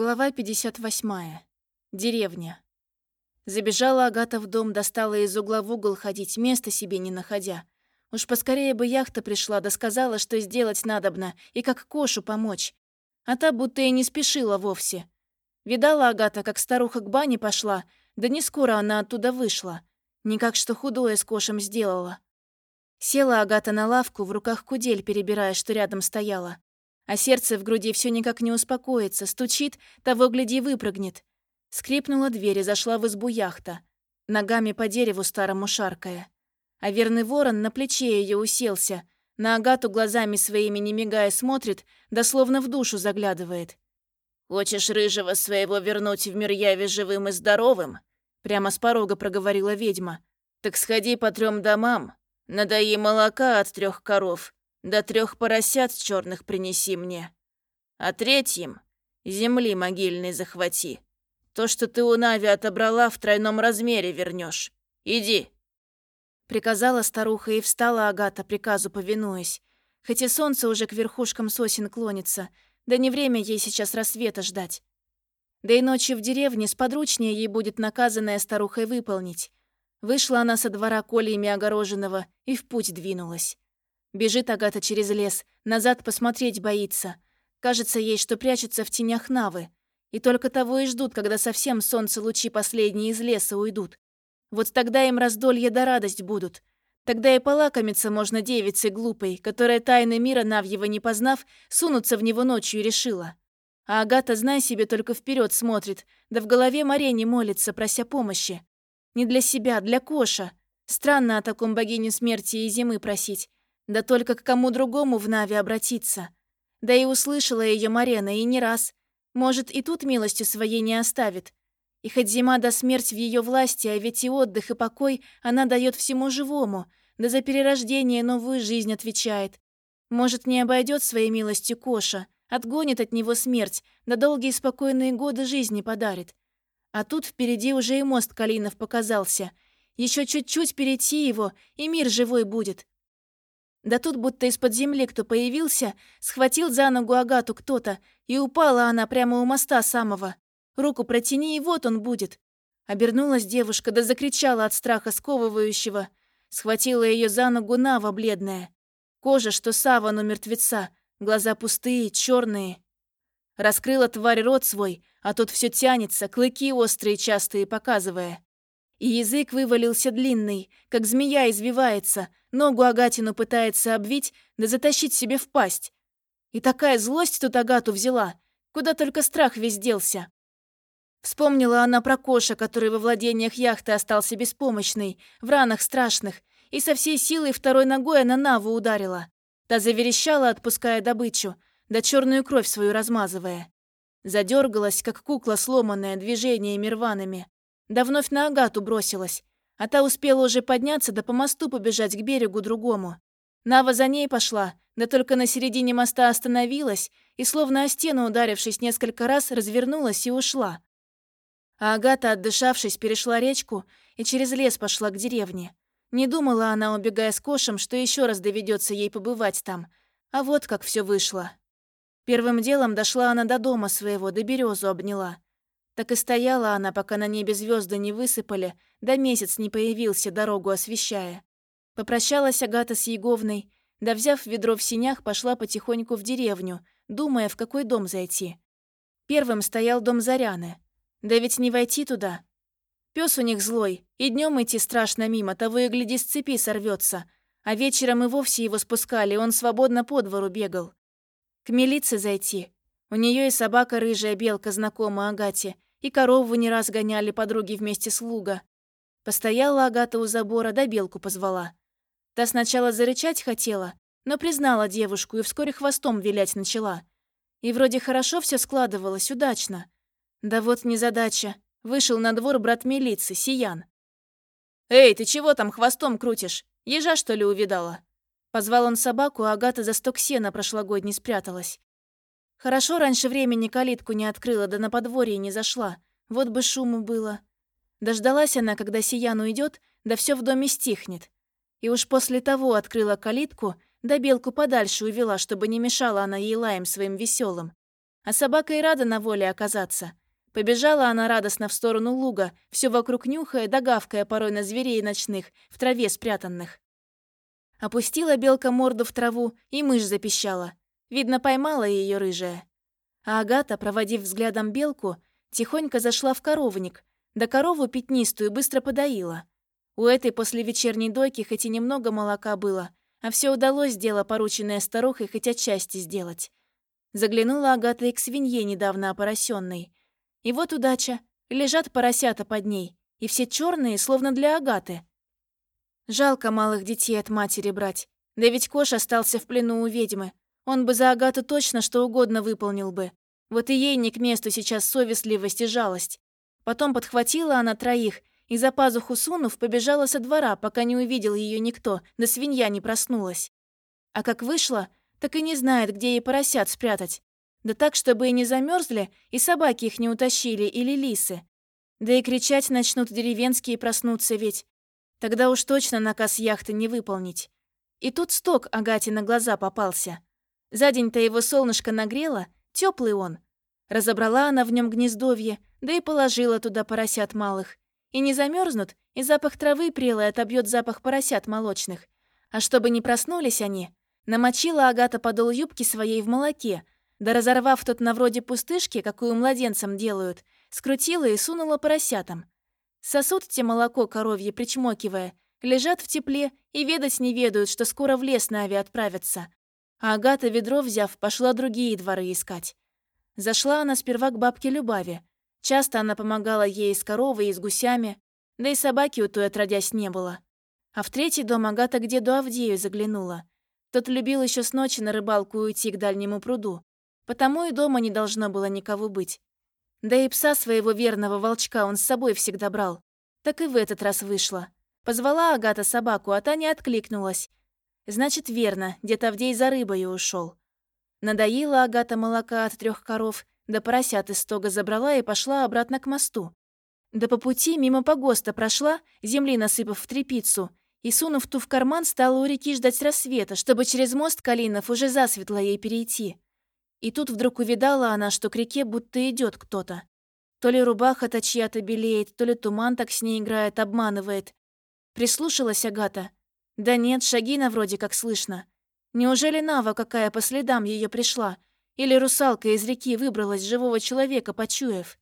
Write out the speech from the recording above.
Глава 58. Деревня. Забежала Агата в дом, достала из угла в угол ходить, места себе не находя. Уж поскорее бы яхта пришла, да сказала, что сделать надобно, и как Кошу помочь. А та будто и не спешила вовсе. Видала Агата, как старуха к бане пошла, да не скоро она оттуда вышла. Никак что худое с Кошем сделала. Села Агата на лавку, в руках кудель перебирая, что рядом стояла. А сердце в груди все никак не успокоится, стучит, того гляди выпрыгнет. Скрипнула дверь и зашла в избу яхта, ногами по дереву старому шаркая. А верный ворон на плече ее уселся, на Агату глазами своими не мигая смотрит, да словно в душу заглядывает. «Хочешь рыжего своего вернуть в мир яви живым и здоровым?» Прямо с порога проговорила ведьма. «Так сходи по трем домам, надаи молока от трех коров, до трех поросят черных принеси мне. А третьим земли могильной захвати. То, что ты у Нави отобрала, в тройном размере вернешь. Иди!» Приказала старуха и встала Агата, приказу повинуясь. Хоть и солнце уже к верхушкам сосен клонится, да не время ей сейчас рассвета ждать. Да и ночью в деревне сподручнее ей будет наказанная старухой выполнить. Вышла она со двора колиями огороженного и в путь двинулась. Бежит Агата через лес, назад посмотреть боится. Кажется ей, что прячется в тенях Навы. И только того и ждут, когда совсем солнце лучи последние из леса уйдут. Вот тогда им раздолье да радость будут. Тогда и полакомиться можно девице глупой, которая тайны мира Навьева не познав, сунуться в него ночью решила. А Агата, знай себе, только вперед смотрит, да в голове Марене молится, прося помощи. Не для себя, для Коша. Странно о таком богине смерти и зимы просить. Да только к кому другому в Нави обратиться. Да и услышала ее Марена и не раз. Может, и тут милостью своей не оставит. И хоть зима до смерть в ее власти, а ведь и отдых, и покой она дает всему живому, да за перерождение новую жизнь отвечает. Может, не обойдет своей милостью Коша, отгонит от него смерть, да долгие спокойные годы жизни подарит. А тут впереди уже и мост Калинов показался. Еще чуть-чуть перейти его, и мир живой будет. Да тут будто из-под земли кто появился, схватил за ногу Агату кто-то, и упала она прямо у моста самого. Руку протяни, и вот он будет. Обернулась девушка, да закричала от страха сковывающего. Схватила ее за ногу Нава бледная. Кожа, что саван у мертвеца, глаза пустые, черные. Раскрыла тварь рот свой, а тот все тянется, клыки острые частые показывая. И язык вывалился длинный, как змея извивается, ногу Агатину пытается обвить, да затащить себе в пасть. И такая злость тут Агату взяла, куда только страх весь делся. Вспомнила она про Коша, который во владениях яхты остался беспомощный, в ранах страшных, и со всей силой второй ногой она Наву ударила. Та заверещала, отпуская добычу, да черную кровь свою размазывая. Задергалась, как кукла сломанная, движениями рваными. Да вновь на Агату бросилась. А та успела уже подняться, да по мосту побежать к берегу другому. Нава за ней пошла, да только на середине моста остановилась и, словно о стену ударившись несколько раз, развернулась и ушла. А Агата, отдышавшись, перешла речку и через лес пошла к деревне. Не думала она, убегая с Кошем, что еще раз доведется ей побывать там. А вот как все вышло. Первым делом дошла она до дома своего, до березу обняла. Так и стояла она, пока на небе звезды не высыпали, да месяц не появился, дорогу освещая. Попрощалась Агата с Еговной, да, взяв ведро в синях, пошла потихоньку в деревню, думая, в какой дом зайти. Первым стоял дом Заряны. Да ведь не войти туда. Пес у них злой, и днем идти страшно мимо, того и гляди с цепи сорвется, а вечером и вовсе его спускали, он свободно по двору бегал. К милиции зайти. У нее и собака рыжая белка знакома Агате, и корову не раз гоняли подруги вместе с луга. Постояла Агата у забора, да белку позвала. Та сначала зарычать хотела, но признала девушку и вскоре хвостом вилять начала. И вроде хорошо все складывалось, удачно. Да вот незадача. Вышел на двор брат милиции, Сиян. «Эй, ты чего там хвостом крутишь? Ежа, что ли, увидала?» Позвал он собаку, а Агата за сток сена прошлогодней спряталась. Хорошо раньше времени калитку не открыла, да на подворье не зашла. Вот бы шуму было. Дождалась она, когда Сиян уйдет, да все в доме стихнет. И уж после того открыла калитку, да белку подальше увела, чтобы не мешала она ей лаем своим веселым. А собака и рада на воле оказаться. Побежала она радостно в сторону луга, все вокруг нюхая, догавкая порой на зверей ночных, в траве спрятанных. Опустила белка морду в траву, и мышь запищала. Видно, поймала ее рыжая. А Агата, проводив взглядом белку, тихонько зашла в коровник, да корову пятнистую быстро подоила. У этой после вечерней дойки хоть и немного молока было, а все удалось дело, порученное старухой, хоть отчасти сделать. Заглянула Агата и к свинье, недавно опоросенной. И вот удача. Лежат поросята под ней, и все черные, словно для Агаты. Жалко малых детей от матери брать. Да ведь Кош остался в плену у ведьмы. Он бы за Агату точно что угодно выполнил бы. Вот и ей не к месту сейчас совестливость и жалость. Потом подхватила она троих и за пазуху сунув, побежала со двора, пока не увидел ее никто, да свинья не проснулась. А как вышла, так и не знает, где ей поросят спрятать. Да так, чтобы и не замерзли, и собаки их не утащили, или лисы. Да и кричать начнут деревенские проснуться ведь. Тогда уж точно наказ яхты не выполнить. И тут сток Агате на глаза попался. За день-то его солнышко нагрело, теплый он. Разобрала она в нем гнездовье, да и положила туда поросят малых. И не замерзнут, и запах травы прелой отобьет запах поросят молочных. А чтобы не проснулись они, намочила Агата подол юбки своей в молоке, да разорвав тот на вроде пустышки, какую младенцам делают, скрутила и сунула поросятам. Сосут те молоко коровье, причмокивая, лежат в тепле и ведать не ведают, что скоро в лес на аве отправятся. А Агата, ведро взяв, пошла другие дворы искать. Зашла она сперва к бабке Любави. Часто она помогала ей с коровой, и с гусями, да и собаки у той отродясь не было. А в третий дом Агата к деду Авдею заглянула. Тот любил еще с ночи на рыбалку уйти к дальнему пруду. Потому и дома не должно было никого быть. Да и пса своего верного волчка он с собой всегда брал. Так и в этот раз вышло. Позвала Агата собаку, а та не откликнулась. Значит, верно, дед Авдей за рыбой ушел. Надоела Агата молока от трех коров, да поросят из стога забрала и пошла обратно к мосту. Да по пути мимо погоста прошла, земли насыпав в трепицу, и, сунув ту в карман, стала у реки ждать рассвета, чтобы через мост Калинов уже засветло ей перейти. И тут вдруг увидала она, что к реке будто идет кто-то. То ли рубаха-то чья-то белеет, то ли туман так с ней играет, обманывает. Прислушалась Агата. Да нет, шаги на вроде как слышно. Неужели Нава какая по следам ее пришла? Или русалка из реки выбралась живого человека, почуяв?